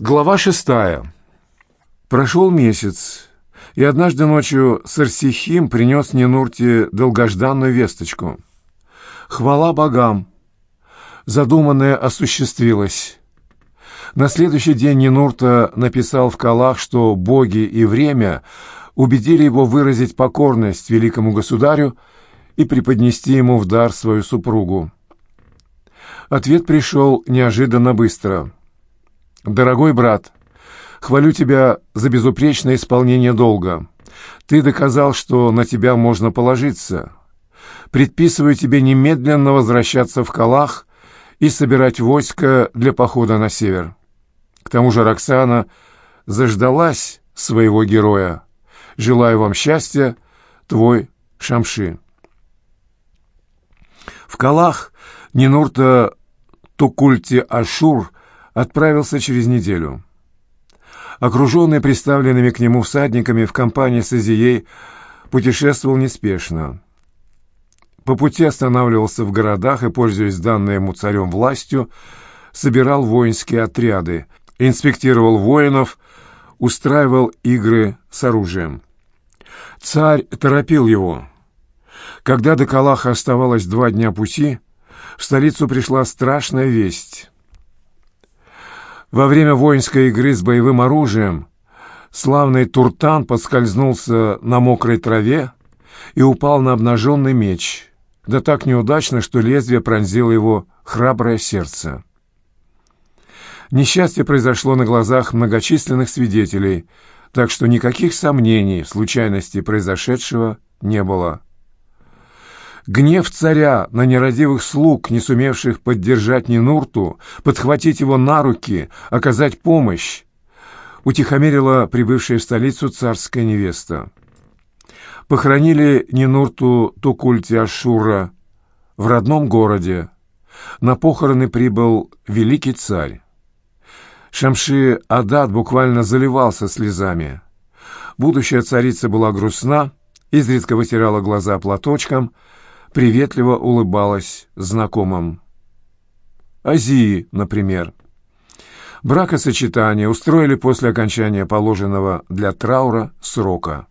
Глава шестая. Прошел месяц, и однажды ночью Сарсихим принес Нинурте долгожданную весточку. Хвала богам! Задуманное осуществилось. На следующий день Нинурта написал в Калах, что боги и время убедили его выразить покорность великому государю и преподнести ему в дар свою супругу. Ответ пришел неожиданно быстро — «Дорогой брат, хвалю тебя за безупречное исполнение долга. Ты доказал, что на тебя можно положиться. Предписываю тебе немедленно возвращаться в Калах и собирать войско для похода на север. К тому же Роксана заждалась своего героя. Желаю вам счастья, твой Шамши». В Калах Нинурта Тукульти Ашур – отправился через неделю. Окруженный представленными к нему всадниками в компании с Азией, путешествовал неспешно. По пути останавливался в городах и, пользуясь данной ему царем властью, собирал воинские отряды, инспектировал воинов, устраивал игры с оружием. Царь торопил его. Когда до Калаха оставалось два дня пути, в столицу пришла страшная весть. Во время воинской игры с боевым оружием славный Туртан подскользнулся на мокрой траве и упал на обнаженный меч, да так неудачно, что лезвие пронзило его храброе сердце. Несчастье произошло на глазах многочисленных свидетелей, так что никаких сомнений в случайности произошедшего не было. Гнев царя на нерадивых слуг, не сумевших поддержать Нинурту, подхватить его на руки, оказать помощь, утихомирила прибывшая в столицу царская невеста. Похоронили Нинурту Тукульти Ашура в родном городе. На похороны прибыл великий царь. Шамши Адад буквально заливался слезами. Будущая царица была грустна, изредка вытирала глаза платочком — приветливо улыбалась знакомым. Азии, например. Бракосочетание устроили после окончания положенного для траура срока.